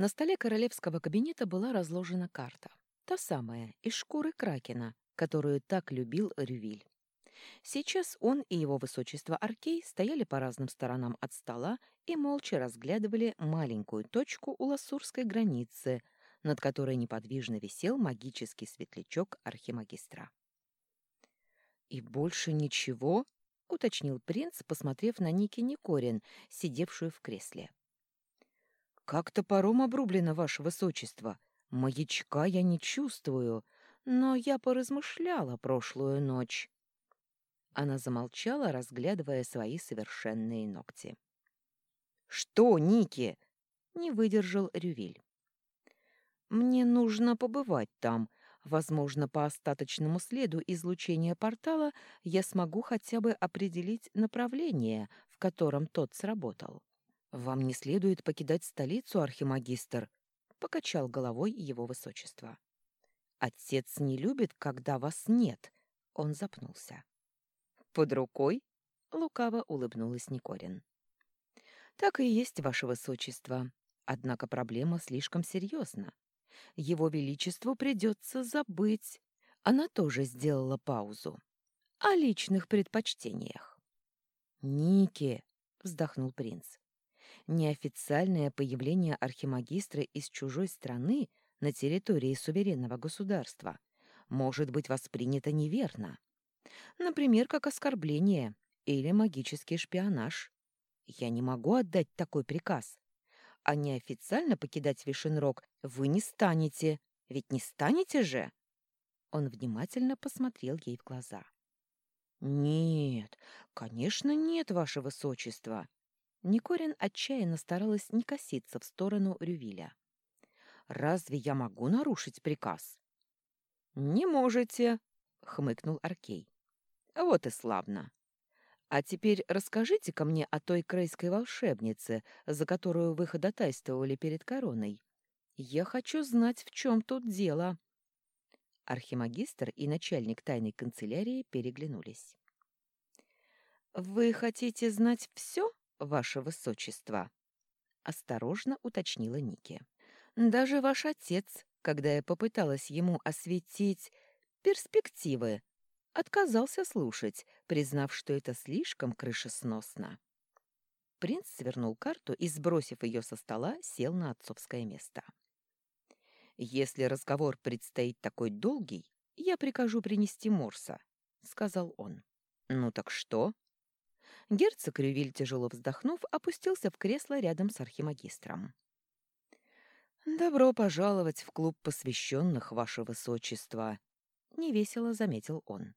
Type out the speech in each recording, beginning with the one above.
На столе королевского кабинета была разложена карта. Та самая, из шкуры кракена, которую так любил Рювиль. Сейчас он и его высочество Аркей стояли по разным сторонам от стола и молча разглядывали маленькую точку у лассурской границы, над которой неподвижно висел магический светлячок архимагистра. «И больше ничего?» — уточнил принц, посмотрев на Ники Никорин, сидевшую в кресле. «Как топором обрублено, ваше высочество. Маячка я не чувствую, но я поразмышляла прошлую ночь». Она замолчала, разглядывая свои совершенные ногти. «Что, Ники?» — не выдержал Рювиль. «Мне нужно побывать там. Возможно, по остаточному следу излучения портала я смогу хотя бы определить направление, в котором тот сработал. Вам не следует покидать столицу, архимагистр», — покачал головой его высочество. «Отец не любит, когда вас нет», — он запнулся. «Под рукой?» — лукаво улыбнулась Никорин. «Так и есть, ваше высочество. Однако проблема слишком серьезна. Его величеству придется забыть». Она тоже сделала паузу. «О личных предпочтениях». «Ники!» — вздохнул принц. «Неофициальное появление архимагистра из чужой страны на территории суверенного государства может быть воспринято неверно. Например, как оскорбление или магический шпионаж. Я не могу отдать такой приказ. А неофициально покидать Вишенрог вы не станете. Ведь не станете же?» Он внимательно посмотрел ей в глаза. «Нет, конечно, нет, ваше высочество!» Никорин отчаянно старалась не коситься в сторону Рювиля. «Разве я могу нарушить приказ?» «Не можете», — хмыкнул Аркей. Вот и славно. А теперь расскажите-ка мне о той крейской волшебнице, за которую вы ходатайствовали перед короной. Я хочу знать, в чем тут дело. Архимагистр и начальник тайной канцелярии переглянулись. «Вы хотите знать все, ваше высочество?» — осторожно уточнила Ники. «Даже ваш отец, когда я попыталась ему осветить перспективы, отказался слушать, признав, что это слишком крышесносно. Принц свернул карту и, сбросив ее со стола, сел на отцовское место. «Если разговор предстоит такой долгий, я прикажу принести Морса», — сказал он. «Ну так что?» Герцог Рювиль, тяжело вздохнув, опустился в кресло рядом с архимагистром. «Добро пожаловать в клуб посвященных, ваше высочество», — невесело заметил он.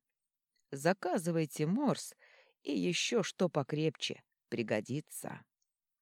Заказывайте морс и еще что покрепче. Пригодится.